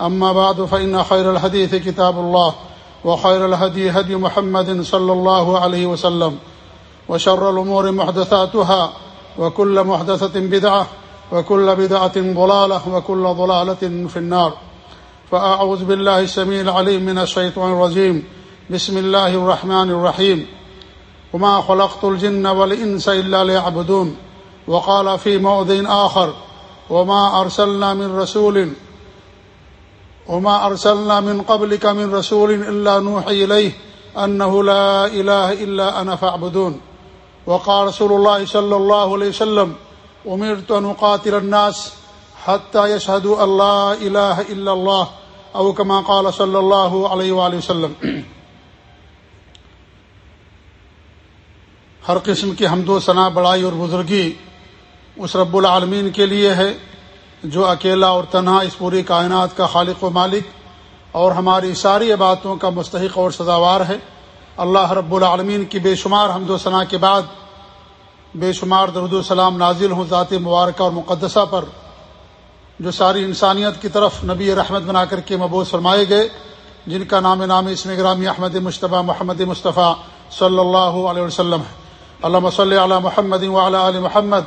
أما بعد فإن خير الحديث كتاب الله وخير الهدي هدي محمد صلى الله عليه وسلم وشر الأمور محدثاتها وكل محدثة بدعة وكل بدعة ضلالة وكل ضلالة في النار فأعوذ بالله السميع العليم من الشيطان الرجيم بسم الله الرحمن الرحيم وما خلقت الجن والإنس إلا ليعبدون وقال في موضع آخر وما أرسلنا من رسول وما وما أرسلنا من قبلك من رسول إلا نوحي إليه أنه لا إله إلا أنا فاعبدون. وقال رسول الله صلى الله عليه وسلم، أمرت أن أقاتل الناس حتى يشهدوا أن لا إله إلا الله، أو كما قال صلى الله عليه وآله وسلم. ہر قسم کی حمد و ثناء بڑائی اور بزرگی اس رب العالمین کے لیے ہے۔ جو اکیلا اور تنہا اس پوری کائنات کا خالق و مالک اور ہماری ساری عبادتوں کا مستحق اور سزاوار ہے۔ اللہ رب العالمین کی بے شمار حمد و ثناء کے بعد بے شمار درد السلام نازل ہوں ذات مبارکہ اور مقدسہ پر، جو ساری انسانیت کی طرف نبی رحمت بنا کر کے مبوس فرمائے گئے، جن کا نام نام اسم گرامی احمد مشتبہ محمد مصطفیٰ صلی اللہ علیہ وسلم ہے۔ علامہ صلی علی محمد وعلى علی محمد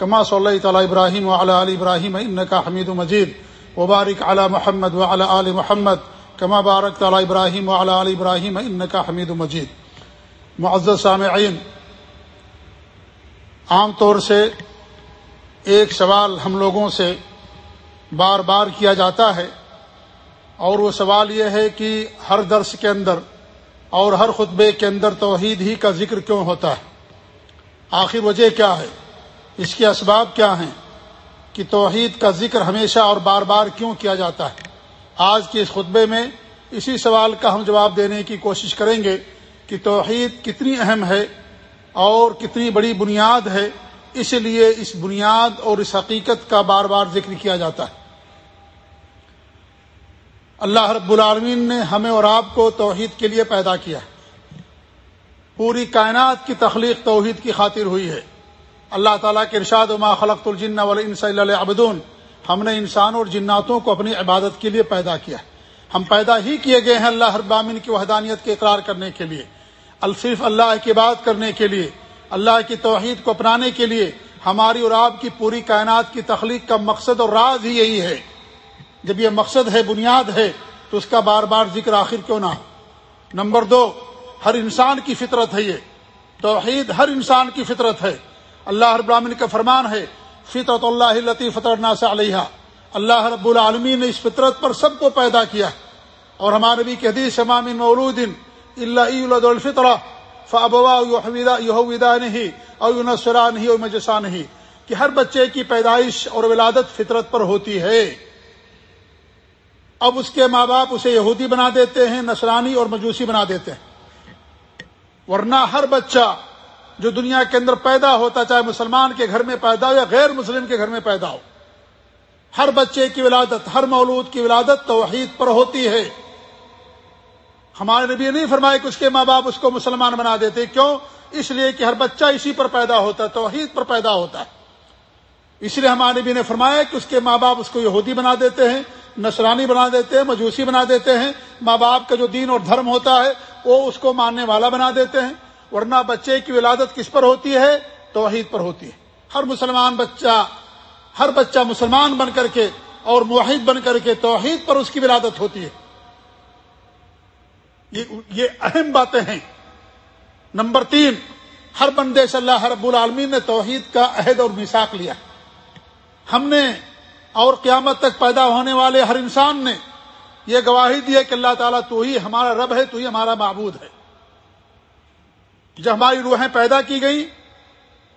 کما صلی تعالیٰ ابراہیم وعلى علی ابراہیم ان کا حمید مجید وبارک علی محمد وعلى علی محمد کما بارک تعالیٰ ابراہیم وعلى علی ابراہیم ان کا حمید مجید معزز سامعین، عام طور سے ایک سوال ہم لوگوں سے بار بار کیا جاتا ہے اور وہ سوال یہ ہے کہ ہر درس کے اندر اور ہر خطبے کے اندر توحید ہی کا ذکر کیوں ہوتا ہے؟ آخر وجہ کیا ہے؟ اس کے اسباب کیا ہیں کہ توحید کا ذکر ہمیشہ اور بار بار کیوں کیا جاتا ہے؟ آج کے اس خطبے میں اسی سوال کا ہم جواب دینے کی کوشش کریں گے کہ توحید کتنی اہم ہے اور کتنی بڑی بنیاد ہے، اس لیے اس بنیاد اور اس حقیقت کا بار بار ذکر کیا جاتا ہے۔ اللہ رب العالمین نے ہمیں اور آپ کو توحید کے لیے پیدا کیا ہے۔ پوری کائنات کی تخلیق توحید کی خاطر ہوئی ہے۔ اللہ تعالیٰ کے ارشاد ما خلقت الجن والانس الا عبدون ہم نے انسانوں اور جناتوں کو اپنی عبادت کے لیے پیدا کیا ہم پیدا ہی کیے گئے ہیں اللہ ہر بامن کی وحدانیت کے اقرار کرنے کے لیے۔ الصرف اللہ کی بات کرنے کے لیے، اللہ کی توحید کو اپنانے کے لیے، ہماری اور آپ کی پوری کائنات کی تخلیق کا مقصد اور راز ہی یہی ہے۔ جب یہ مقصد ہے، بنیاد ہے، تو اس کا بار بار ذکر آخر کیوں نہ نمبر دو، ہر انسان کی فطرت ہے یہ۔ توحید ہر انسان کی فطرت ہے۔ اللہ رب العالمین کا فرمان ہے فطرت اللہ لطیف فطر سے علیہ اللہ رب العالمین نے اس فطرت پر سب کو پیدا کیا۔ اور ہمارے نبی کے حدیث امام مولود اللہ عید الفطر، فابوا یہودا نہیں اور نسرا نہیں اور مجسا نہیں کہ ہر بچے کی پیدائش اور ولادت فطرت پر ہوتی ہے۔ اب اس کے ماں باپ اسے یہودی بنا دیتے ہیں نسرانی اور مجوسی بنا دیتے ہیں۔ ورنہ ہر بچہ جو دنیا کے اندر پیدا ہوتا چاہے مسلمان کے گھر میں پیدا ہو یا غیر مسلم کے گھر میں پیدا ہو۔ ہر بچے کی ولادت، ہر مولود کی ولادت توحید پر ہوتی ہے۔ ہمارے نبی نہیں فرمائے کہ اس کے ماں باپ اس کو مسلمان بنا دیتے۔ کیوں؟ اس لیے کہ ہر بچہ اسی پر پیدا ہوتا ہے، توحید پر پیدا ہوتا ہے۔ اس لیے ہمارے نبی نے فرمایا کہ اس کے ماں باپ اس کو یہودی بنا دیتے ہیں، نصرانی بنا دیتے ہیں، مجوسی بنا دیتے ہیں۔ ماں باپ کا جو دین اور دھرم ہوتا ہے، وہ اس کو ماننے والا بنا دیتے ہیں۔ ورنہ بچے کی ولادت کس پر ہوتی ہے؟ توحید پر ہوتی ہے۔ ہر مسلمان بچہ، ہر بچہ مسلمان بن کر کے اور موحد بن کر کے توحید پر اس کی ولادت ہوتی ہے۔ یہ اہم باتیں ہیں۔ نمبر تین، ہر بندے سے اللہ رب العالمین نے توحید کا عہد اور مساق لیا۔ ہم نے اور قیامت تک پیدا ہونے والے ہر انسان نے یہ گواہی دی ہے کہ اللہ تعالیٰ تو ہی ہمارا رب ہے، تو ہی ہمارا معبود ہے۔ جب ہماری روحیں پیدا کی گئی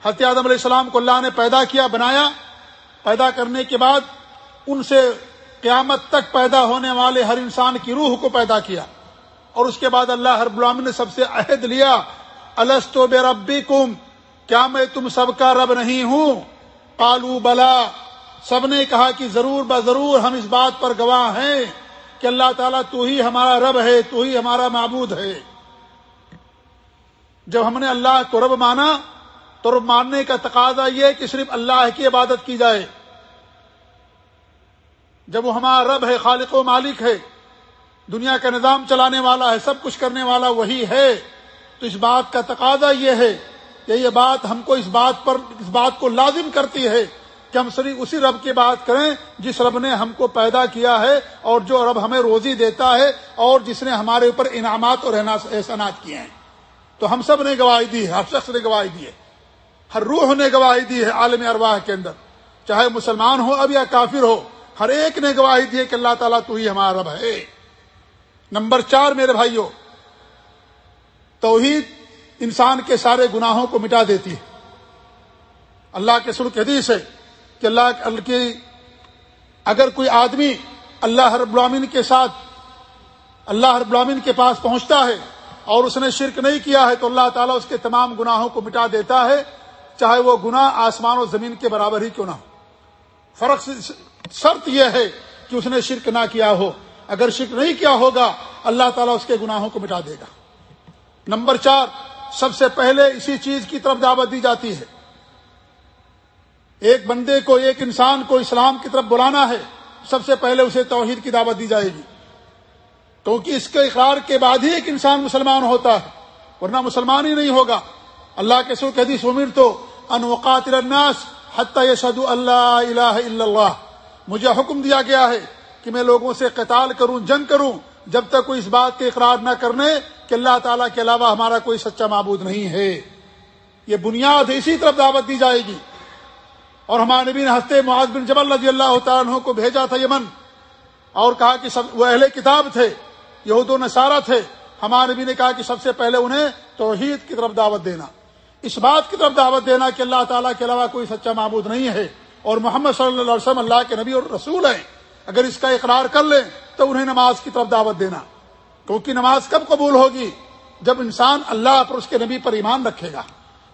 حضرت آدم علیہ السلام کو اللہ نے پیدا کیا، بنایا، پیدا کرنے کے بعد ان سے قیامت تک پیدا ہونے والے ہر انسان کی روح کو پیدا کیا۔ اور اس کے بعد اللہ ہر غلام نے سب سے عہد لیا السطو بے ربی کم کیا میں تم سب کا رب نہیں ہوں؟ کالو بلا۔ سب نے کہا کہ ضرور ب ضرور ہم اس بات پر گواہ ہیں کہ اللہ تعالیٰ تو ہی ہمارا رب ہے، تو ہی ہمارا معبود ہے۔ جب ہم نے اللہ کو رب مانا تو رب ماننے کا تقاضا یہ کہ صرف اللہ کی عبادت کی جائے۔ جب وہ ہمارا رب ہے، خالق و مالک ہے، دنیا کا نظام چلانے والا ہے، سب کچھ کرنے والا وہی ہے، تو اس بات کا تقاضا یہ ہے کہ یہ بات ہم کو اس بات پر، اس بات کو لازم کرتی ہے کہ ہم صرف اسی رب کی بات کریں جس رب نے ہم کو پیدا کیا ہے اور جو رب ہمیں روزی دیتا ہے اور جس نے ہمارے اوپر انعامات اور احسانات کیے ہیں۔ تو ہم سب نے گواہی دی ہے، ہر شخص نے گواہی دی ہے۔ ہر روح نے گواہی دی ہے عالم ارواح کے اندر۔ چاہے مسلمان ہو اب یا کافر ہو، ہر ایک نے گواہی دی ہے کہ اللہ تعالیٰ تو ہی ہمارا رب ہے۔ نمبر چار میرے بھائیوں، توحید انسان کے سارے گناہوں کو مٹا دیتی ہے۔ اللہ کے سر حدیث ہے کہ اللہ کی، اگر کوئی آدمی اللہ رب العامن کے ساتھ، اللہ رب العامن کے پاس پہنچتا ہے اور اس نے شرک نہیں کیا ہے تو اللہ تعالیٰ اس کے تمام گناہوں کو مٹا دیتا ہے، چاہے وہ گناہ آسمان و زمین کے برابر ہی کیوں نہ ہو۔ فرق شرط یہ ہے کہ اس نے شرک نہ کیا ہو۔ اگر شرک نہیں کیا ہوگا، اللہ تعالیٰ اس کے گناہوں کو مٹا دے گا۔ نمبر چار، سب سے پہلے اسی چیز کی طرف دعوت دی جاتی ہے۔ ایک بندے کو، ایک انسان کو اسلام کی طرف بلانا ہے، سب سے پہلے اسے توحید کی دعوت دی جائے گی۔ کیونکہ اس کے اقرار کے بعد ہی ایک انسان مسلمان ہوتا ہے، ورنہ مسلمان ہی نہیں ہوگا۔ اللہ کے سر حدیث عمر تو انوقات الناس حتیٰ یشد اللہ الہ الا اللہ۔ مجھے حکم دیا گیا ہے کہ میں لوگوں سے قتال کروں، جنگ کروں، جب تک کوئی اس بات کے اقرار نہ کرنے کہ اللہ تعالیٰ کے علاوہ ہمارا کوئی سچا معبود نہیں ہے۔ یہ بنیاد اسی طرف دعوت دی جائے گی۔ اور ہمارے نبی نے ہنستے معاذ بن جبل رضی اللہ تعالیٰ کو بھیجا تھا یمن اور کہا کہ سب وہ اہل کتاب تھے۔ یہود و نصارہ تھے۔ ہمارے نبی نے کہا کہ سب سے پہلے انہیں توحید کی طرف دعوت دینا۔ اس بات کی طرف دعوت دینا کہ اللہ تعالیٰ کے علاوہ کوئی سچا معبود نہیں ہے۔ اور محمد صلی اللہ علیہ وسلم اللہ کے نبی اور رسول ہیں۔ اگر اس کا اقرار کر لیں تو انہیں نماز کی طرف دعوت دینا۔ کیونکہ نماز کب قبول ہوگی؟ جب انسان اللہ پر اس کے نبی پر ایمان رکھے گا۔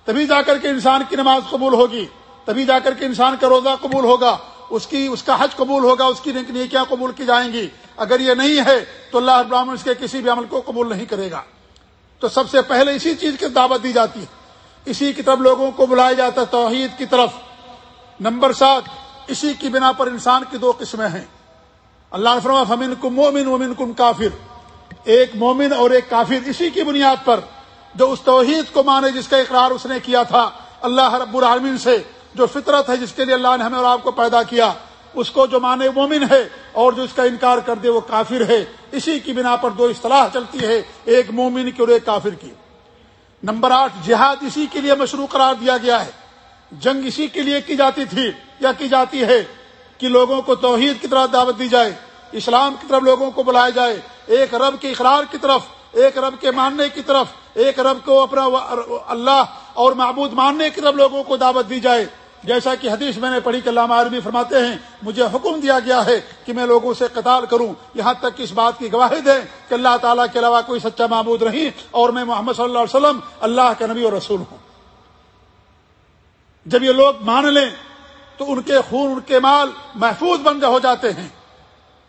تبھی جا کر کے انسان کی نماز قبول ہوگی۔ تبھی جا کر کے انسان کا روزہ قبول ہوگا۔ اس کی، اس کا حج قبول ہوگا۔ اس کی نیکیاں قبول کی جائیں گی۔ اگر یہ نہیں ہے تو اللہ ابراہم اس کے کسی بھی عمل کو قبول نہیں کرے گا۔ تو سب سے پہلے اسی چیز کی دعوت دی جاتی ہے۔ اسی کی طرف لوگوں کو بلایا جاتا ہے توحید کی طرف۔ نمبر سات، اسی کی بنا پر انسان کی دو قسمیں ہیں۔ اللہ نے فرما فمن کم مومن ومن کم کافر۔ ایک مومن اور ایک کافر، اسی کی بنیاد پر جو اس توحید کو مانے جس کا اقرار اس نے کیا تھا اللہ رب العالمین سے، جو فطرت ہے جس کے لیے اللہ نے ہمیں اور آپ کو پیدا کیا۔ اس کو جو مانے مومن ہے اور جو اس کا انکار کر دے وہ کافر ہے، اسی کی بنا پر دو اصطلاح چلتی ہے، ایک مومن کی اور ایک کافر کی۔ نمبر آٹھ، جہاد اسی کے لیے مشروع قرار دیا گیا ہے۔ جنگ اسی کے لیے کی جاتی تھی یا کی جاتی ہے کہ لوگوں کو توحید کی طرف دعوت دی جائے، اسلام کی طرف لوگوں کو بلایا جائے۔ ایک رب کے اقرار کی طرف، ایک رب کے ماننے کی طرف، ایک رب کو اپنا اللہ اور معبود ماننے کی طرف لوگوں کو دعوت دی جائے۔ جیسا کہ حدیث میں نے پڑھی کہ علامہ عربی فرماتے ہیں، مجھے حکم دیا گیا ہے کہ میں لوگوں سے قتال کروں۔ یہاں تک کہ اس بات کی گواہی دیں کہ اللہ تعالیٰ کے علاوہ کوئی سچا معبود نہیں اور میں محمد صلی اللہ علیہ وسلم اللہ کے نبی اور رسول ہوں۔ جب یہ لوگ مان لیں تو ان کے خون، ان کے مال محفوظ بن ہو جاتے ہیں۔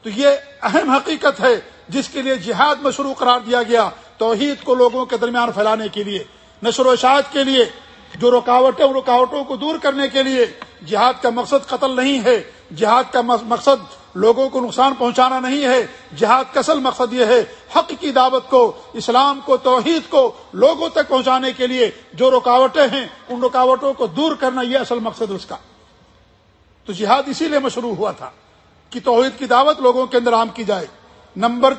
تو یہ اہم حقیقت ہے جس کے لیے جہاد میں شروع قرار دیا گیا توحید کو لوگوں کے درمیان پھیلانے کے لیے، نشر و اشاعت کے لیے جو رکاوٹیں ان رکاوٹوں کو دور کرنے کے لیے جہاد کا مقصد قتل نہیں ہے، جہاد کا مقصد لوگوں کو نقصان پہنچانا نہیں ہے، جہاد کا اصل مقصد یہ ہے حق کی دعوت کو، اسلام کو، توحید کو لوگوں تک پہنچانے کے لیے جو رکاوٹیں ہیں، ان رکاوٹوں کو دور کرنا یہ اصل مقصد اس کا۔ تو جہاد اسی لیے مشروع ہوا تھا کہ توحید کی دعوت لوگوں کے اندر عام کی جائے۔ نمبر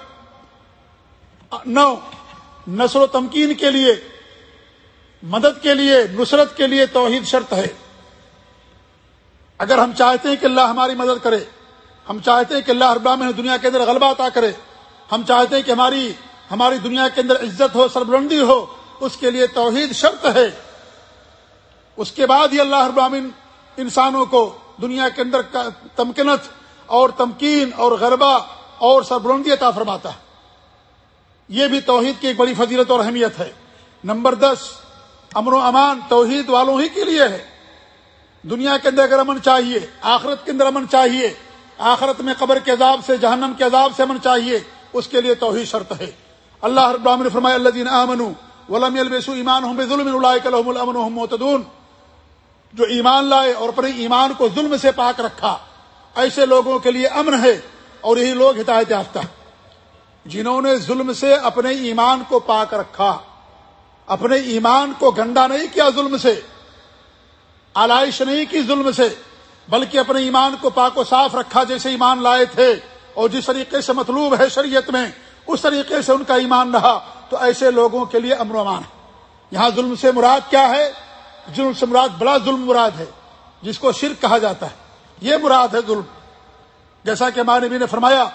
نو نسل و تمکین کے لیے مدد کے لیے، نصرت کے لیے توحید شرط ہے۔ اگر ہم چاہتے ہیں کہ اللہ ہماری مدد کرے، ہم چاہتے ہیں کہ اللہ ابام دنیا کے اندر غلبہ عطا کرے، ہم چاہتے ہیں کہ ہماری ہماری دنیا کے اندر عزت ہو، سربلندی ہو، اس کے لیے توحید شرط ہے۔ اس کے بعد ہی اللہ ابامن انسانوں کو دنیا کے اندر تمکنت اور تمکین اور غربہ اور سربلندی عطا فرماتا ہے۔ یہ بھی توحید کی ایک بڑی فضیلت اور اہمیت ہے۔ نمبر دس امن و امان توحید والوں ہی کے لیے ہے۔ دنیا کے اندر اگر امن چاہیے، آخرت کے اندر امن چاہیے، آخرت میں قبر کے عذاب سے، جہنم کے عذاب سے امن چاہیے، اس کے لیے توحید شرط ہے۔ اللہ رب العالمین فرمائے اللہ دین امن ولم البسو ایمان ہوں ظلم الامن معتدون۔ جو ایمان لائے اور اپنے ایمان کو ظلم سے پاک رکھا، ایسے لوگوں کے لیے امن ہے اور یہی لوگ ہدایت یافتہ۔ جنہوں نے ظلم سے اپنے ایمان کو پاک رکھا۔ اپنے ایمان کو گندا نہیں کیا ظلم سے، آلائش نہیں کی ظلم سے، بلکہ اپنے ایمان کو پاک و صاف رکھا جیسے ایمان لائے تھے۔ اور جس طریقے سے مطلوب ہے شریعت میں، اس طریقے سے ان کا ایمان رہا۔ تو ایسے لوگوں کے لیے امن و امان ہے۔ یہاں ظلم سے مراد کیا ہے؟ ظلم سے مراد بڑا ظلم مراد ہے، جس کو شرک کہا جاتا ہے۔ یہ مراد ہے ظلم۔ جیسا کہ ہمارے نبی نے فرمایا،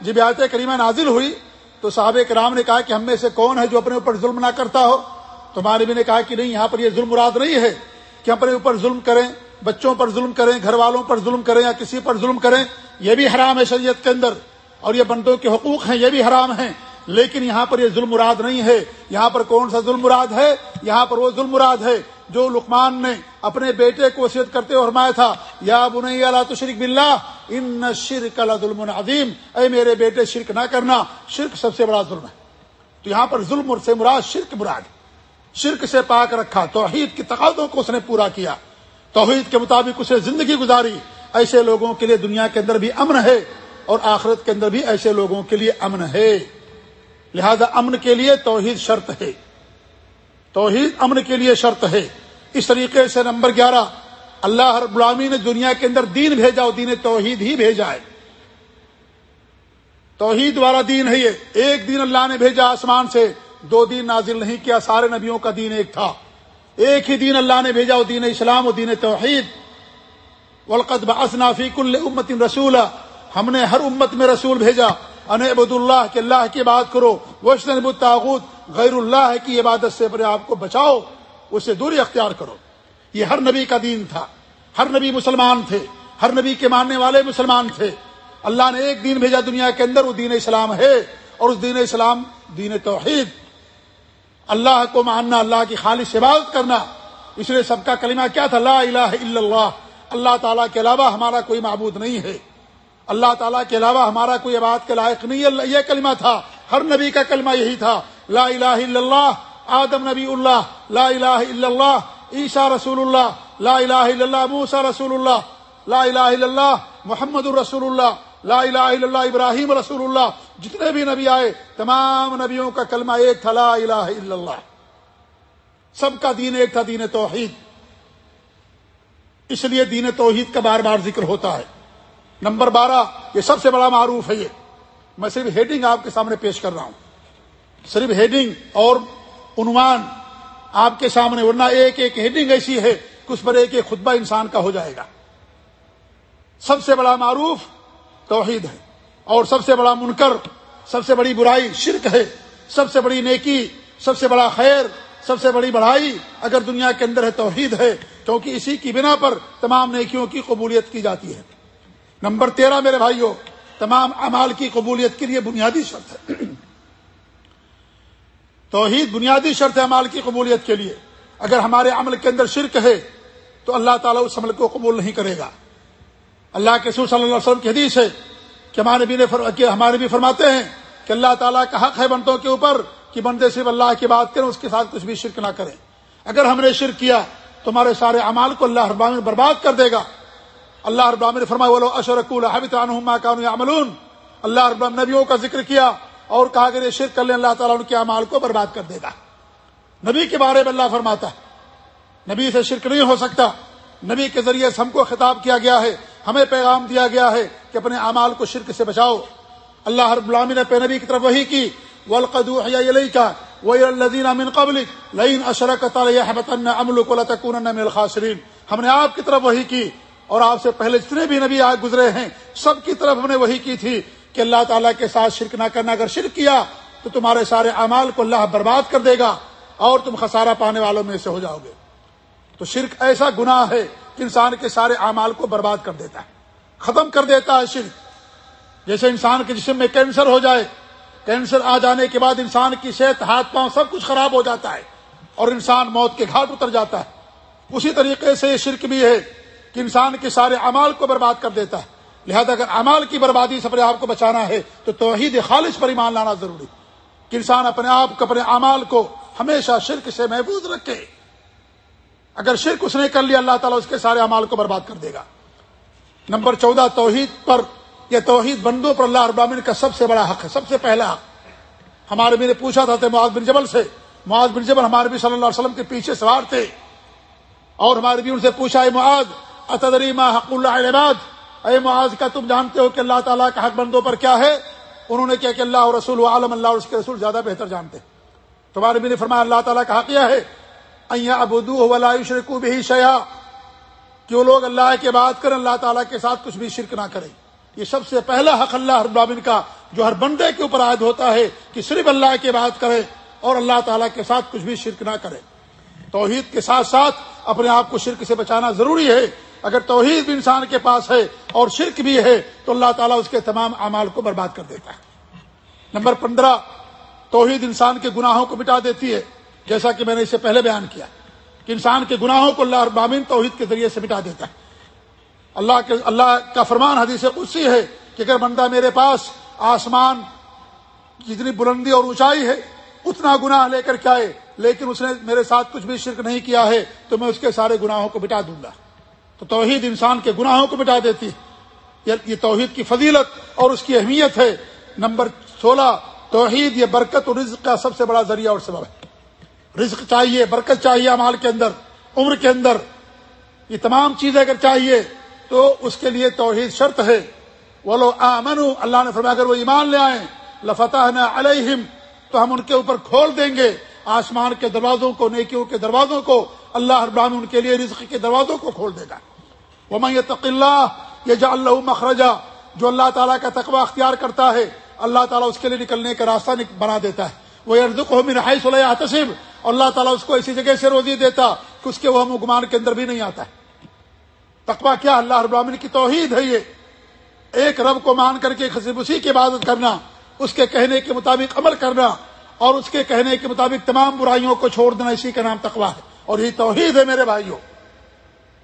جب آیت کریمہ نازل ہوئی، تو صحابہ کرام نے کہا کہ ہم میں سے کون ہے جو اپنے اوپر ظلم نہ کرتا ہو؟ تو ہمارے نے کہا کہ نہیں، یہاں پر یہ ظلم مراد نہیں ہے کہ اپنے اوپر ظلم کریں، بچوں پر ظلم کریں گھر والوں پر ظلم کریں یا کسی پر ظلم کریں، یہ بھی حرام ہے شریعت کے اندر اور یہ بندوں کے حقوق ہیں، یہ بھی حرام ہیں، لیکن یہاں پر یہ ظلم مراد نہیں ہے۔ یہاں پر کون سا ظلم مراد ہے؟ یہاں پر وہ ظلم مراد ہے جو لقمان نے اپنے بیٹے کو وصیت کرتے ہوئے فرمایا تھا، یا بنئی اللہ تو شرک بلّہ ان شرک اللہ ظلم عظیم۔ اے میرے بیٹے، شرک نہ کرنا، شرک سب سے بڑا ظلم ہے۔ تو یہاں پر ظلم سے مراد شرک مراد شرک سے پاک رکھا، توحید کی تقاضوں کو اس نے پورا کیا۔ توحید کے مطابق اسے زندگی گزاری۔ ایسے لوگوں کے لیے دنیا کے اندر بھی امن ہے اور آخرت کے اندر بھی ایسے لوگوں کے لیے امن ہے۔ لہذا امن کے لیے توحید شرط ہے۔ توحید امن کے لیے شرط ہے۔ اس طریقے سے نمبر گیارہ، اللہ ہر غلامی نے دنیا کے اندر دین بھیجا اور دین توحید ہی بھیجا ہے۔ توحید والا دین ہے یہ۔ ایک دن اللہ نے بھیجا آسمان سے۔ دو دین نازل نہیں کیا، سارے نبیوں کا دین ایک تھا۔ ایک ہی دین اللہ نے بھیجا، وہ دین اسلام و دین توحید۔ ولقد فی کل امت رسول ہم نے ہر امت میں رسول بھیجا۔ ان عبد اللہ کے اللہ کی بات کرو۔ وشن تاغت غیر اللہ کی عبادت سے اپنے آپ کو بچاؤ۔ اسے دوری اختیار کرو۔ یہ ہر نبی کا دین تھا۔ ہر نبی مسلمان تھے۔ ہر نبی کے ماننے والے مسلمان تھے۔ اللہ نے ایک دین بھیجا دنیا کے اندر، وہ دین اسلام ہے۔ اور اس دین اسلام دین توحید۔ اللہ کو ماننا، اللہ کی خالص عبادت کرنا۔ اس لیے سب کا کلمہ کیا تھا؟ لا الہ الا اللہ۔ اللہ تعالیٰ کے علاوہ ہمارا کوئی معبود نہیں ہے۔ اللہ تعالیٰ کے علاوہ ہمارا کوئی عبادت کے لائق نہیں ہے۔ یہ کلمہ تھا۔ ہر نبی کا کلمہ یہی تھا۔ لا الہ الا اللہ، آدم نبی اللہ، لا الہ الا اللہ، عیسیٰ رسول اللہ، لا الہ الا اللہ موسا رسول اللہ، لا الہ الا اللہ، محمد الرسول اللہ۔ لا الہ الا اللہ، ابراہیم رسول اللہ، جتنے بھی نبی آئے، تمام نبیوں کا کلمہ ایک تھا، لا الہ الا اللہ۔ سب کا دین ایک تھا، دین توحید۔ اس لیے دین توحید کا بار بار ذکر ہوتا ہے۔ نمبر بارہ، یہ سب سے بڑا معروف ہے یہ۔ میں صرف ہیڈنگ آپ کے سامنے پیش کر رہا ہوں۔ صرف ہیڈنگ اور عنوان آپ کے سامنے، ورنہ ایک ایک ہیڈنگ ایسی ہے کہ اس پر ایک ایک خطبہ انسان کا ہو جائے گا۔ سب سے بڑا معروف توحید ہے۔ اور سب سے بڑا منکر، سب سے بڑی برائی شرک ہے۔ سب سے بڑی نیکی، سب سے بڑا خیر، سب سے بڑی بڑھائی اگر دنیا کے اندر ہے توحید ہے، کیونکہ اسی کی بنا پر تمام نیکیوں کی قبولیت کی جاتی ہے۔ نمبر تیرہ میرے بھائیوں، تمام امال کی قبولیت کے لیے بنیادی شرط ہے۔ توحید بنیادی شرط ہے امال کی قبولیت کے لیے۔ اگر ہمارے عمل کے اندر شرک ہے، تو اللہ تعالیٰ اس عمل کو قبول نہیں کرے گا۔ اللہ کے سور صلی اللہ علیہ وسلم کی حدیث ہے کہ ہمارے بھی نے ہمارے بھی فرماتے ہیں کہ اللہ تعالیٰ کا حق ہے بندوں کے اوپر کہ بندے صرف اللہ کی بات کریں، اس کے ساتھ کچھ بھی شرک نہ کریں۔ اگر ہم نے شرک کیا تو ہمارے سارے امال کو اللہ ابام برباد کر دے گا۔ اللہ ابام نے فرمایا بولو اشرک الحمۃ اللہ ابام نبیوں کا ذکر کیا اور کہا اگر یہ شرک کر لیں، اللہ تعالیٰ ان کے امال کو برباد کر دے گا۔ نبی کے بارے میں اللہ فرماتا ہے، نبی سے شرک نہیں ہو سکتا۔ نبی کے ذریعے سے ہم کو خطاب کیا گیا ہے ہمیں پیغام دیا گیا ہے کہ اپنے اعمال کو شرک سے بچاؤ۔ اللہ ہر غلامی نے پہ نبی کی طرف وہی کی۔ ولقدو علیہ کا وہ الدین امن قبل لین اشرک امل ہم نے آپ کی طرف وہی کی اور آپ سے پہلے جتنے بھی نبی آج گزرے ہیں، سب کی طرف ہم نے وہی کی تھی کہ اللہ تعالیٰ کے ساتھ شرک نہ کرنا۔ اگر شرک کیا تو تمہارے سارے اعمال کو اللہ برباد کر دے گا اور تم خسارہ پانے والوں میں سے ہو جاؤ گے۔ تو شرک ایسا گناہ ہے انسان کے سارے اعمال کو برباد کر دیتا ہے، ختم کر دیتا ہے شرک۔ جیسے انسان کے جسم میں کینسر ہو جائے، کینسر آ جانے کے بعد انسان کی صحت، ہاتھ پاؤں سب کچھ خراب ہو جاتا ہے اور انسان موت کے گھاٹ اتر جاتا ہے۔ اسی طریقے سے یہ شرک بھی ہے کہ انسان کے سارے امال کو برباد کر دیتا ہے۔ لہذا اگر امال کی بربادی سے اپنے آپ کو بچانا ہے، تو توحید خالص پر ایمان لانا ضروری کہ انسان اپنے آپ کو، اپنے امال کو ہمیشہ شرک سے محفوظ رکھے۔ اگر شرک اس نے کر لیا، اللہ تعالیٰ اس کے سارے امال کو برباد کر دے گا۔ نمبر چودہ، توحید پر، یہ توحید بندوں پر اللہ ابامن کا سب سے بڑا حق ہے، سب سے پہلا حق۔ ہمارے بھی نے پوچھا تھا معاذ بن جبل سے۔ معاذ بن جبل ہمارے بھی صلی اللہ علیہ وسلم کے پیچھے سوار تھے۔ اور ہمارے بھی ان سے پوچھا، اے معاذ، اتدری ما حق اللہ عباد اے معاذ کا تم جانتے ہو کہ اللہ تعالیٰ کا حق بندوں پر کیا ہے؟ انہوں نے کیا کہ اللہ رسول عالم، اللہ اور اس کے رسول زیادہ بہتر جانتے۔ تمہارے بھی نے فرمایا، اللہ تعالیٰ کا حق یہ ہے ابدو ولا شرکو بھی شیا کہ وہ لوگ اللہ کے بات کریں، اللہ تعالیٰ کے ساتھ کچھ بھی شرک نہ کریں۔ یہ سب سے پہلا حق اللہ ہر بابن کا، جو ہر بندے کے اوپر عائد ہوتا ہے کہ صرف اللہ کی بات کرے اور اللہ تعالیٰ کے ساتھ کچھ بھی شرک نہ کرے توحید کے ساتھ ساتھ اپنے آپ کو شرک سے بچانا ضروری ہے۔ اگر توحید بھی انسان کے پاس ہے اور شرک بھی ہے، تو اللہ تعالیٰ اس کے تمام اعمال کو برباد کر دیتا ہے۔ نمبر پندرہ، توحید انسان کے گناہوں کو مٹا دیتی ہے۔ جیسا کہ میں نے اسے پہلے بیان کیا کہ انسان کے گناہوں کو اللہ ابامین توحید کے ذریعے سے مٹا دیتا ہے۔ اللہ کے اللہ کا فرمان حدیث قدسی ہے کہ اگر بندہ میرے پاس آسمان جتنی بلندی اور اونچائی ہے، اتنا گناہ لے کر کے آئے، لیکن اس نے میرے ساتھ کچھ بھی شرک نہیں کیا ہے، تو میں اس کے سارے گناہوں کو مٹا دوں گا۔ تو توحید انسان کے گناہوں کو مٹا دیتی ہے۔ یہ توحید کی فضیلت اور اس کی اہمیت ہے۔ نمبر سولہ، توحید یہ برکت اور رزق کا سب سے بڑا ذریعہ اور سبب ہے۔ رزق چاہیے، برکت چاہیے امال کے اندر، عمر کے اندر۔ یہ تمام چیزیں اگر چاہیے تو اس کے لیے توحید شرط ہے۔ وہ لو آمن اللہ نے فرمایا، اگر وہ ایمان لے آئیں لفتح علیہم تو ہم ان کے اوپر کھول دیں گے۔ آسمان کے دروازوں کو، نیکیوں کے دروازوں کو، اللہ ابراہم ان کے لیے رزق کے دروازوں کو کھول دے گا۔ وہ میں یہ اللہ یہ جا اللہ مخرجہ جو اللہ تعالیٰ کا تقوی اختیار کرتا ہے، اللہ تعالیٰ اس کے لیے نکلنے کا راستہ بنا دیتا ہے۔ وہ ارزق ہو رہائی صلیح تصب اور اللہ تعالیٰ اس کو ایسی جگہ سے روزی دیتا کہ اس کے وہ ہم گمان کے اندر بھی نہیں آتا ہے۔ تقوا کیا اللہ رب العالمین کی توحید ہے یہ۔ ایک رب کو مان کر کے خصب اسی کی عبادت کرنا، اس کے کہنے کے مطابق عمل کرنا اور اس کے کہنے کے مطابق تمام برائیوں کو چھوڑ دینا، اسی کا نام تقوا ہے۔ اور یہ توحید ہے میرے بھائیوں۔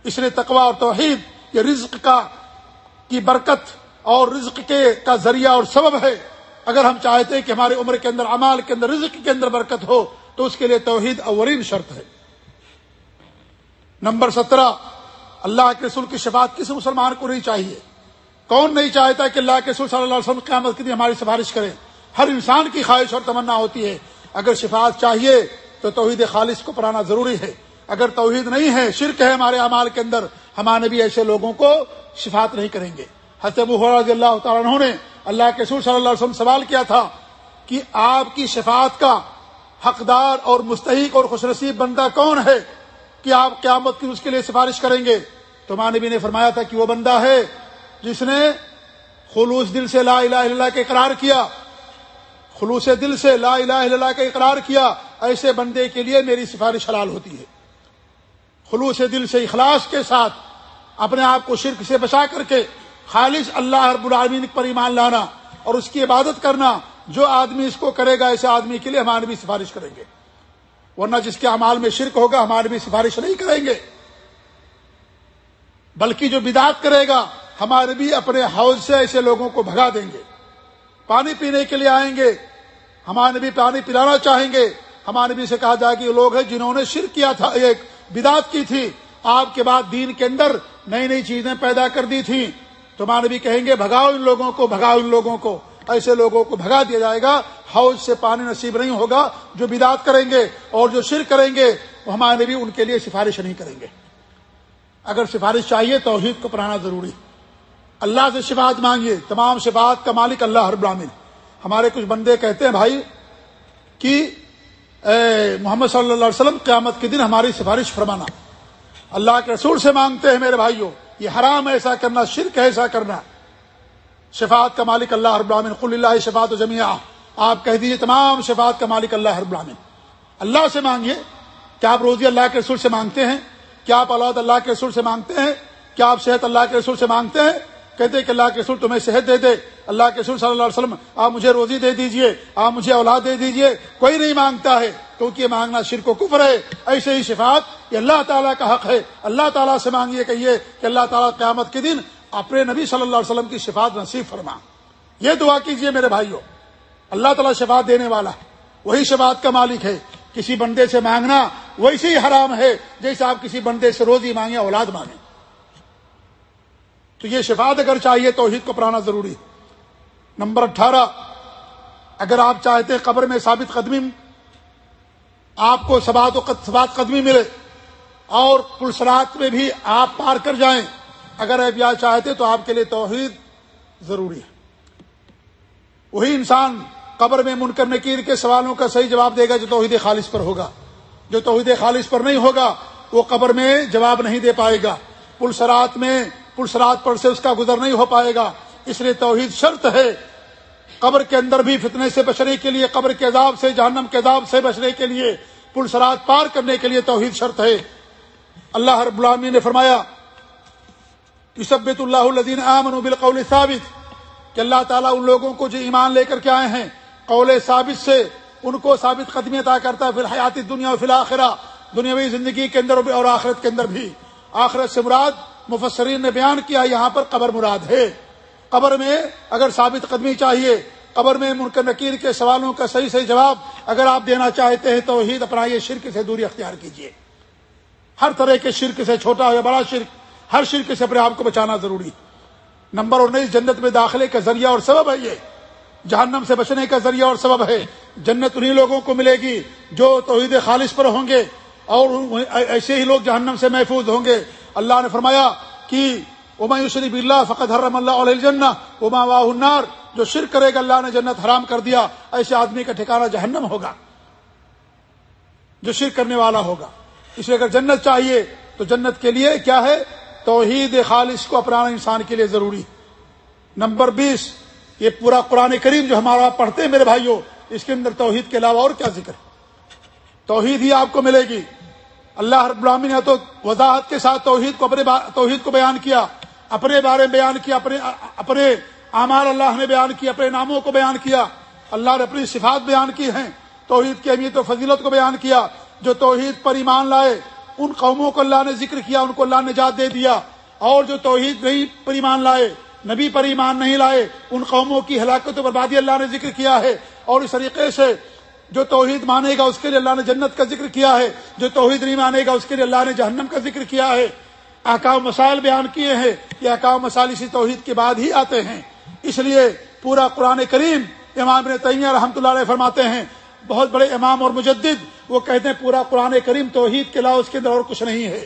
اس لیے تقوا اور توحید یہ رزق کا، کی برکت اور رزق کے، کا ذریعہ اور سبب ہے۔ اگر ہم چاہتے ہیں کہ ہمارے عمر کے اندر امال کے اندر، رزق کے اندر برکت ہو تو اس کے لیے توحید اولین شرط ہے۔ نمبر سترہ، اللہ کے رسول کی شفاعت کسی مسلمان کو نہیں چاہیے؟ کون نہیں چاہتا کہ اللہ کے رسول صلی اللہ علیہ وسلم قیامت کے لیے ہماری سفارش کرے؟ ہر انسان کی خواہش اور تمنا ہوتی ہے۔ اگر شفاعت چاہیے تو توحید خالص کو پڑھانا ضروری ہے۔ اگر توحید نہیں ہے، شرک ہے ہمارے اعمال کے اندر، ہمارے بھی ایسے لوگوں کو شفاعت نہیں کریں گے۔ حسب رضی اللہ تعالیٰ نے اللہ کے رسول صلی اللہ علیہ وسلم سوال کیا تھا کہ آپ کی شفاعت کا حقدار اور مستحق اور خوش نصیب بندہ کون ہے کہ آپ قیامت کی اس کے لیے سفارش کریں گے؟ تو ماں نبی نے فرمایا تھا کہ وہ بندہ ہے جس نے خلوص دل سے لا الہ الا اللہ کا اقرار کیا، خلوص دل سے لا الہ الا اللہ کا اقرار کیا، ایسے بندے کے لیے میری سفارش حلال ہوتی ہے۔ خلوص دل سے اخلاص کے ساتھ اپنے آپ کو شرک سے بچا کر کے خالص اللہ رب العالمین پر ایمان لانا اور اس کی عبادت کرنا جو آدمی اس کو کرے گا ایسے آدمی کے لیے ہمارے بھی سفارش کریں گے۔ ورنہ جس کے امال میں شرک ہوگا ہمارے بھی سفارش نہیں کریں گے۔ بلکہ جو بدات کرے گا ہمارے بھی اپنے حوض سے ایسے لوگوں کو بھگا دیں گے۔ پانی پینے کے لیے آئیں گے۔ ہمارے بھی پانی پلانا چاہیں گے۔ ہمارے بھی سے کہا جائے کہ یہ لوگ ہیں جنہوں نے شرک کیا تھا، ایک بدات کی تھی۔ آپ کے بعد دین کے اندر نئی نئی چیزیں پیدا کر دی تھیں۔ تو ہمارے بھی کہیں گے، بھگاؤ ان لوگوں کو، بھگاؤ ان لوگوں کو۔ ایسے لوگوں کو بھگا دیا جائے گا، حوض سے پانی نصیب نہیں ہوگا، جو بدات کریں گے اور جو شرک کریں گے، وہ ہمارے بھی ان کے لیے سفارش نہیں کریں گے۔ اگر سفارش چاہیے، توحید کو پڑھانا ضروری اللہ سے شفاعت مانگیے، تمام شفاعت کا مالک اللہ، ہر براہین ہمارے کچھ بندے کہتے ہیں، بھائی، کہ محمد صلی اللہ علیہ وسلم، قیامت کے دن ہماری سفارش فرمانا۔ اللہ کے رسول سے مانگتے ہیں، میرے بھائیوں یہ حرام ایسا کرنا، شرک ایسا کرنا۔ شفاعت کا مالک اللہ رب العالمین، قل اللہ شفاعت و جمیا آپ کہہ دیجیے تمام شفاعت کا مالک اللہ رب العالمین۔ اللہ سے مانگیے کیا آپ روزی اللہ کے رسول سے مانگتے ہیں؟ کیا آپ اولاد اللہ کے رسول سے مانگتے ہیں؟ کیا آپ صحت اللہ کے رسول سے مانگتے ہیں؟ کہتے کہ اللہ کے رسول تمہیں صحت دے دے۔ اللہ کے رسول صلی اللہ علیہ وسلم، آپ مجھے روزی دے دیجیے۔ آپ مجھے اولاد دے دیجیے۔ کوئی نہیں مانگتا ہے، کیونکہ یہ مانگنا شرک و کفر ہے۔ ایسے ہی شفاعت یہ اللہ تعالیٰ کا حق ہے۔ اللہ تعالیٰ سے مانگیے کہیے کہ اللہ تعالیٰ قیامت کے دن اپنے نبی صلی اللہ علیہ وسلم کی شفاعت نصیب فرما۔ یہ دعا کیجیے میرے بھائیوں اللہ تعالیٰ شفاعت دینے والا۔ وہی شفاعت کا مالک ہے۔ کسی بندے سے مانگنا ویسے ہی حرام ہے۔ جیسے آپ کسی بندے سے روزی مانگے اولاد مانگے تو یہ شفاعت اگر چاہیے توحید کو پرانا ضروری۔ نمبر اٹھارہ۔ اگر آپ چاہتے ہیں قبر میں ثابت قدمی، آپ کو سبات سبات قدمی ملے اور پلسرات میں بھی آپ پار کر جائیں۔ اگر آپ یا چاہتے تو آپ کے لیے توحید ضروری ہے۔ وہی انسان قبر میں منکر نکیر کے سوالوں کا صحیح جواب دے گا جو توحید خالص پر ہوگا۔ جو توحید خالص پر نہیں ہوگا، وہ قبر میں جواب نہیں دے پائے گا۔ پلسرات میں پلسرات پر سے اس کا گزر نہیں ہو پائے گا۔ اس لیے توحید شرط ہے۔ قبر کے اندر بھی فتنے سے بچنے کے لیے، قبر کے عذاب سے، جہنم کے عذاب سے بچنے کے لیے پلسرات پار کرنے کے لیے توحید شرط ہے۔ اللہ رب العالمین نے فرمایا یسبت اللہ الدین امن بالقول ثابت کہ اللہ تعالیٰ ان لوگوں کو جو ایمان لے کر کے آئے ہیں، قول ثابت سے ان کو ثابت قدمی عطا کرتا ہے پھر حیاتی دنیا و فلاخرہ دنیاوی زندگی کے اندر اور آخرت کے اندر بھی۔ آخرت سے مراد مفسرین نے بیان کیا یہاں پر قبر مراد ہے۔ قبر میں اگر ثابت قدمی چاہیے، قبر میں منکر نکیر کے سوالوں کا صحیح صحیح جواب اگر آپ دینا چاہتے ہیں تو عید اپنا یہ شرک سے دوری اختیار کیجیے۔ ہر طرح کے شرک سے چھوٹا یا بڑا شرک ہر شرک سے اپنے آپ کو بچانا ضروری نمبر انیس جنت میں داخلے کا ذریعہ اور سبب ہے یہ۔ جہنم سے بچنے کا ذریعہ اور سبب ہے۔ جنت انہیں لوگوں کو ملے گی جو توحید خالص پر ہوں گے اور ایسے ہی لوگ جہنم سے محفوظ ہوں گے۔ اللہ نے فرمایا کہ اما شریف اللہ فقط حرم اللہ علیہ جن اما واہ النار۔ جو شرک کرے گا اللہ نے جنت حرام کر دیا، ایسے آدمی کا ٹھکانا جہنم ہوگا۔ جو شرک کرنے والا ہوگا۔ اس لیے اگر جنت چاہیے تو جنت کے لیے کیا ہے؟ توحید خالص کو اپنانا انسان کے لیے ضروری نمبر بیس، یہ پورا قرآن کریم جو ہمارا پڑھتے ہیں میرے بھائیوں، اس کے اندر توحید کے علاوہ اور کیا ذکر توحید ہی آپ کو ملے گی۔ اللہ رب العالمین نے تو وضاحت کے ساتھ توحید کو اپنے توحید کو بیان کیا، اپنے بارے میں بیان کیا، اپنے اپنے اعمال اللہ نے بیان کیا اپنے ناموں کو بیان کیا۔ اللہ نے اپنی صفات بیان کی ہیں۔ توحید کی اہمیت و فضیلت کو بیان کیا۔ جو توحید پر ایمان لائے ان قوموں کو اللہ نے ذکر کیا، ان کو اللہ نے نجات دے دیا۔ اور جو توحید نہیں پر ایمان لائے، نبی پر ایمان نہیں لائے، ان قوموں کی ہلاکت و بربادی اللہ نے ذکر کیا ہے۔ اور اس طریقے سے جو توحید مانے گا، اس کے لیے اللہ نے جنت کا ذکر کیا ہے۔ جو توحید نہیں مانے گا، اس کے لیے اللہ نے جہنم کا ذکر کیا ہے۔ احکام مسائل بیان کیے ہیں یہ احکام مسائل اسی توحید کے بعد ہی آتے ہیں۔ اس لیے پورا قرآن کریم امام ابن تیمیہ رحمۃ اللہ علیہ فرماتے ہیں، بہت بڑے امام اور مجدد وہ کہتے ہیں پورا قرآن کریم توحید کے علاوہ اس کے اندر اور کچھ نہیں ہے۔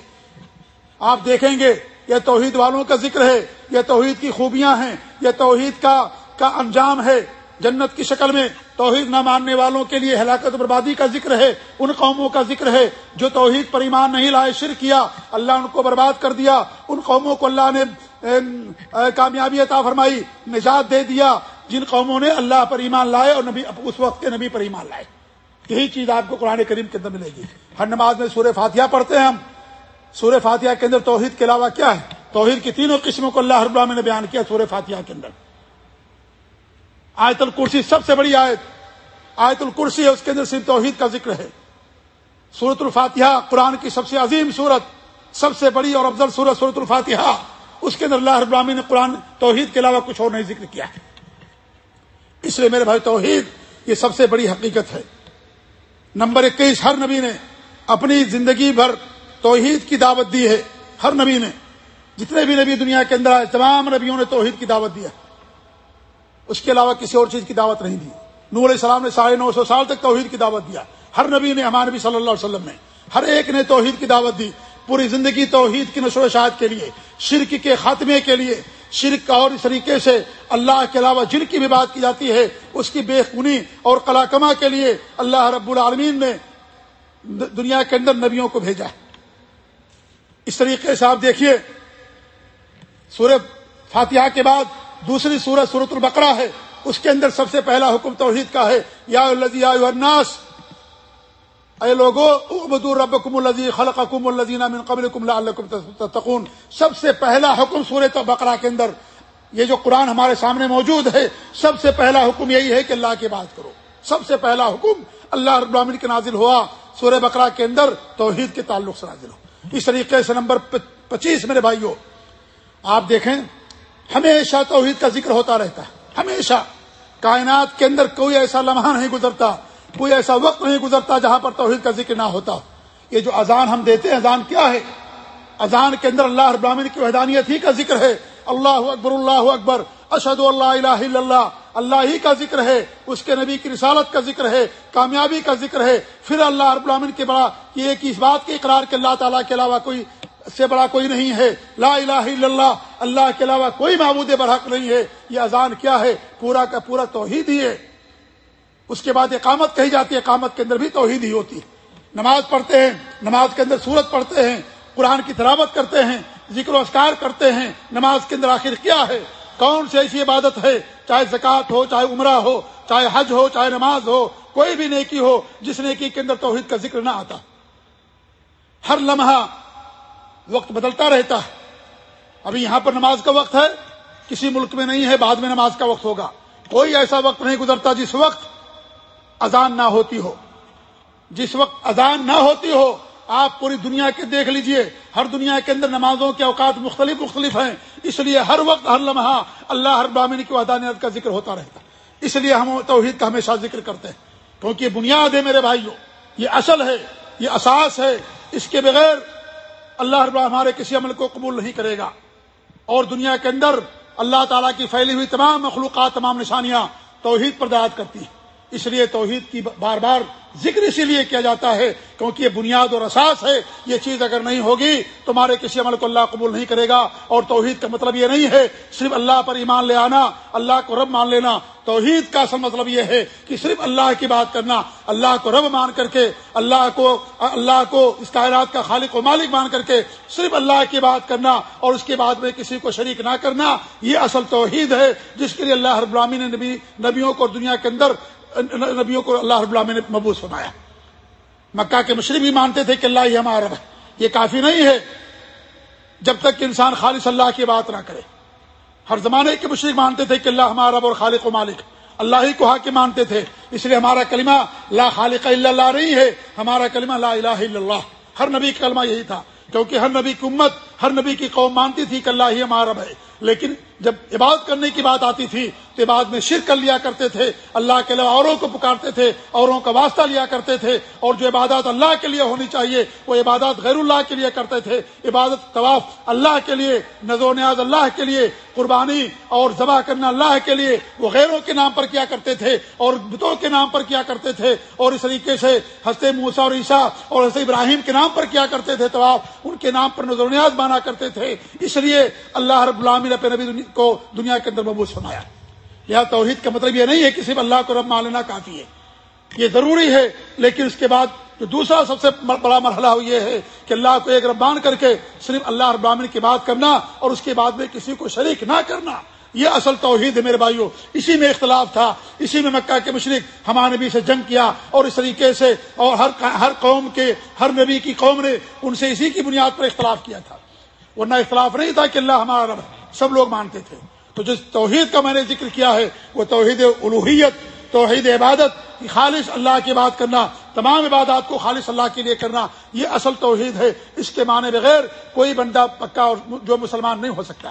آپ دیکھیں گے، یہ توحید والوں کا ذکر ہے، یہ توحید کی خوبیاں ہیں، یہ توحید کا کا انجام ہے۔ جنت کی شکل میں توحید نہ ماننے والوں کے لیے ہلاکت بربادی کا ذکر ہے، ان قوموں کا ذکر ہے جو توحید پر ایمان نہیں لائے شر کیا، اللہ ان کو برباد کر دیا، ان قوموں کو اللہ نے کامیابی عطا فرمائی، نجات دے دیا۔ جن قوموں نے اللہ پر ایمان لائے اور نبی، اس وقت کے نبی پر ایمان لائے۔ یہی چیز آپ کو قرآن کریم کے اندر ملے گی۔ ہر نماز میں سورہ فاتحہ پڑھتے ہیں ہم۔ سورہ فاتحہ کے اندر توحید کے علاوہ کیا ہے؟ توحید کی تینوں قسموں کو اللہ رب نے بیان کیا سورہ فاتحہ کے اندر۔ آیت الکرسی سب سے بڑی آیت۔ آیت الکرسی ہے، اس کے اندر صرف توحید کا ذکر ہے۔ سورت الفاتحہ قرآن کی سب سے عظیم صورت سب سے بڑی اور افضل صورت سورت الفاتحہ۔ اس کے اندر اللہ رب العالمین نے قرآن توحید کے علاوہ کچھ اور نہیں ذکر کیا ہے۔ اس لیے میرے بھائی، توحید یہ سب سے بڑی حقیقت ہے۔ نمبر اکیس، ہر نبی نے اپنی زندگی بھر توحید کی دعوت دی ہے، ہر نبی نے۔ جتنے بھی نبی دنیا کے اندر آئے، تمام نبیوں نے توحید کی دعوت دیا اس کے علاوہ کسی اور چیز کی دعوت نہیں دی۔ نور علیہ السلام نے ساڑھے نو سو سال تک توحید کی دعوت دیا۔ ہر نبی نے، ہمارے نبی صلی اللہ علیہ وسلم نے، ہر ایک نے توحید کی دعوت دی۔ پوری زندگی توحید کی نشر و اشاعت کے لیے، شرک کے خاتمے کے لیے شرک کا اور اس طریقے سے اللہ کے علاوہ جن کی بھی بات کی جاتی ہے، اس کی بے خونی اور کلا کما کے لیے اللہ رب العالمین نے دنیا کے اندر نبیوں کو بھیجا اس طریقے سے آپ دیکھیے، سورہ فاتحہ کے بعد دوسری سورت سورت البقرہ ہے۔ اس کے اندر سب سے پہلا حکم توحید کا ہے، یا الناس اے لوگو ابدو ربکم الذی خلقکم الذین من قبلکم لعلکم تتقون۔ سب سے پہلا حکم سورۃ بقرہ کے اندر، یہ جو قرآن ہمارے سامنے موجود ہے، سب سے پہلا حکم یہی ہے کہ اللہ کی بات کرو۔ سب سے پہلا حکم اللہ رب العالمین کے نازل ہوا سورہ بقرہ کے اندر، توحید کے تعلق سے نازل ہو اس طریقے سے نمبر پچیس میرے بھائیوں آپ دیکھیں، ہمیشہ توحید کا ذکر ہوتا رہتا ہے، ہمیشہ۔ کائنات کے اندر کوئی ایسا لمحہ نہیں گزرتا کوئی ایسا وقت نہیں گزرتا جہاں پر توحید کا ذکر نہ ہوتا یہ جو اذان ہم دیتے ہیں، اذان کیا ہے؟ اذان کے اندر اللہ ابراہین کی وحدانیت ہی کا ذکر ہے۔ اللہ اکبر اللہ اکبر۔ اشد اللہ الہ الا اللہ۔ اللہ ہی کا ذکر ہے، اس کے نبی کی رسالت کا ذکر ہے، کامیابی کا ذکر ہے۔ پھر اللہ رب العالمین کے بڑا، یہ ایک اس بات کے اقرار کے اللہ تعالیٰ کے علاوہ کوئی، سے بڑا کوئی نہیں ہے۔ لا الہ الا اللہ اللہ کے علاوہ کوئی معبود برحق نہیں ہے۔ یہ اذان کیا ہے؟ پورا کا پورا توحید ہی ہے۔ اس کے بعد اقامت کہی جاتی ہے، اقامت کے اندر بھی توحید ہی ہوتی ہے۔ نماز پڑھتے ہیں، نماز کے اندر سورت پڑھتے ہیں، قرآن کی تلاوت کرتے ہیں، ذکر و اسکار کرتے ہیں، نماز کے اندر آخر کیا ہے؟ کون سی ایسی عبادت ہے؟ چاہے زکوٰۃ ہو، چاہے عمرہ ہو، چاہے حج ہو، چاہے نماز ہو، کوئی بھی نیکی ہو، جس نیکی کے اندر توحید کا ذکر نہ آتا۔ ہر لمحہ وقت بدلتا رہتا ہے۔ ابھی یہاں پر نماز کا وقت ہے، کسی ملک میں نہیں ہے، بعد میں نماز کا وقت ہوگا۔ کوئی ایسا وقت نہیں گزرتا جس وقت اذان نہ ہوتی ہو۔ جس وقت اذان نہ ہوتی ہو، آپ پوری دنیا کے دیکھ لیجیے، ہر دنیا کے اندر نمازوں کے اوقات مختلف مختلف ہیں۔ اس لیے ہر وقت، ہر لمحہ اللہ ہر بامنی کی وحدانیت کا ذکر ہوتا رہتا۔ اس لیے ہم توحید کا ہمیشہ ذکر کرتے ہیں۔ کیونکہ یہ بنیاد ہے میرے بھائیوں، یہ اصل ہے، یہ اساس ہے۔ اس کے بغیر اللہ رب ہمارے کسی عمل کو قبول نہیں کرے گا۔ اور دنیا کے اندر اللہ تعالیٰ کی پھیلی ہوئی تمام مخلوقات، تمام نشانیاں توحید پر دعات کرتی ہیں۔ اس لیے توحید کی بار بار ذکر اسی لیے کیا جاتا ہے، کیونکہ یہ بنیاد اور اساس ہے، یہ چیز اگر نہیں ہوگی، تمہارے کسی عمل کو اللہ قبول نہیں کرے گا، اور توحید کا مطلب یہ نہیں ہے، صرف اللہ پر ایمان لے آنا، اللہ کو رب مان لینا، توحید کا اصل مطلب یہ ہے کہ صرف اللہ کی بات کرنا، اللہ کو رب مان کر کے، اللہ کو اللہ کو اس کائرات کا خالق و مالک مان کر کے صرف اللہ کی بات کرنا، اور اس کے بعد میں کسی کو شریک نہ کرنا، یہ اصل توحید ہے، جس کے لیے اللہ رب نے نبی نبیوں کو دنیا کے اندر نبیوں کو اللہ رب اللہ نے مبوس فرمایا۔ مکہ کے مشرق بھی مانتے تھے کہ اللہ ہی ہمارا رب ہے۔ یہ کافی نہیں ہے جب تک کہ انسان خالص اللہ کی بات نہ کرے۔ ہر زمانے کے مشرق مانتے تھے کہ اللہ ہمارا رب اور خالق و مالک۔ اللہ ہی کو حاکم مانتے تھے۔ اس لیے ہمارا کلمہ لا خالق الا اللہ نہیں ہے۔ ہمارا کلمہ لا الہ الا اللہ۔ ہر نبی کا کلمہ یہی تھا۔ کیونکہ ہر نبی کی امت ہر نبی کی قوم مانتی تھی کہ اللہ ہی ہمارا ہے۔ لیکن جب عبادت کرنے کی بات آتی تھی تو بعد میں شرک کر لیا کرتے تھے، اللہ کے علاوہ اوروں کو پکارتے تھے، اوروں کا واسطہ لیا کرتے تھے۔ اور جو عبادات اللہ کے لیے ہونی چاہیے، وہ عبادات غیر اللہ کے لیے کرتے تھے۔ عبادت طواف اللہ کے لیے، نظر و نیاز اللہ کے لیے، قربانی اور ذبح کرنا اللہ کے لیے، وہ غیروں کے نام پر کیا کرتے تھے اور بتوں کے نام پر کیا کرتے تھے۔ اور اس طریقے سے ہنستے موسا اور عیسیٰ اور حسط ابراہیم کے نام پر کیا کرتے تھے طواف۔ ان کے نام پر نظر نیاز مانا کرتے تھے۔ اس لیے اللہ رب العالمین اپنے نبی کو دنیا کے اندر مبوس فرمایا۔ یہ توحید کا مطلب یہ نہیں ہے کہ صرف اللہ کو رب مان لینا کافی ہے۔ یہ ضروری ہے، لیکن اس کے بعد جو دوسرا سب سے بڑا مرحلہ یہ ہے کہ اللہ کو ایک رب مان کر کے صرف اللہ رب العالمین کی بات کرنا اور اس کے بعد میں کسی کو شریک نہ کرنا۔ یہ اصل توحید ہے میرے بھائیوں اسی میں اختلاف تھا، اسی میں مکہ کے مشرق ہمارے نبی سے جنگ کیا اور اس طریقے سے اور ہر ہر قوم کے ہر نبی کی قوم نے ان سے اسی کی بنیاد پر اختلاف کیا تھا۔ ورنہ اختلاف نہیں تھا کہ اللہ ہمارا رب سب لوگ مانتے تھے۔ تو جس توحید کا میں نے ذکر کیا ہے، وہ توحید الوحیت توحید عبادت خالص اللہ کی بات کرنا، تمام عبادات کو خالص اللہ کے لیے کرنا، یہ اصل توحید ہے۔ اس کے معنی بغیر کوئی بندہ پکا اور جو مسلمان نہیں ہو سکتا۔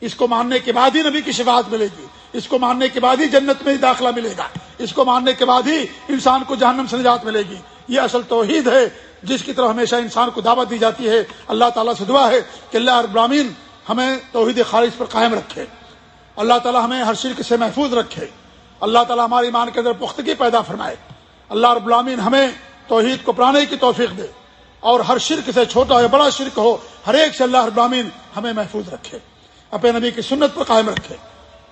اس کو ماننے کے بعد ہی نبی کی شفاعت ملے گی۔ اس کو ماننے کے بعد ہی جنت میں ہی داخلہ ملے گا۔ اس کو ماننے کے بعد ہی انسان کو جہنم سے نجات ملے گی۔ یہ اصل توحید ہے جس کی طرف ہمیشہ انسان کو دعوت دی جاتی ہے۔ اللہ تعالیٰ سے دعا ہے کہ اللہ ابراہین ہمیں توحید خارج پر قائم رکھے۔ اللہ تعالیٰ ہمیں ہر شرک سے محفوظ رکھے۔ اللہ تعالیٰ ہمارے ایمان کے اندر پختگی پیدا فرمائے۔ اللہ رب العالمین ہمیں توحید کو پرانے کی توفیق دے۔ اور ہر شرک سے چھوٹا ہو بڑا شرک ہو، ہر ایک سے اللہ رب العالمین ہمیں محفوظ رکھے۔ اپنے نبی کی سنت پر قائم رکھے،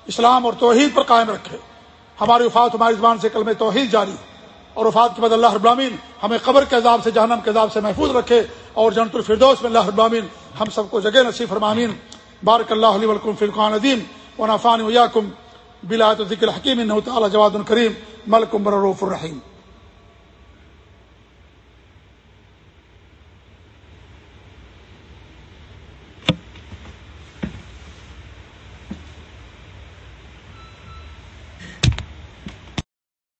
اسلام اور توحید پر قائم رکھے۔ ہماری وفات ہماری زبان سے کلم توحید جاری۔ اور وفات کے بعد اللہ ابرامین ہمیں قبر کے عذاب سے، جہنم کے عذاب سے محفوظ رکھے۔ اور جنت الفردوس میں اللہ ابرامین ہم سب کو جگہ نصیب فرمامین بارک اللہ علیہ ولکم فرقان ندیم و نفان ویاکم بلا ذکر حکیم تعالی جواد الکریم ملکم برروف الرحیم۔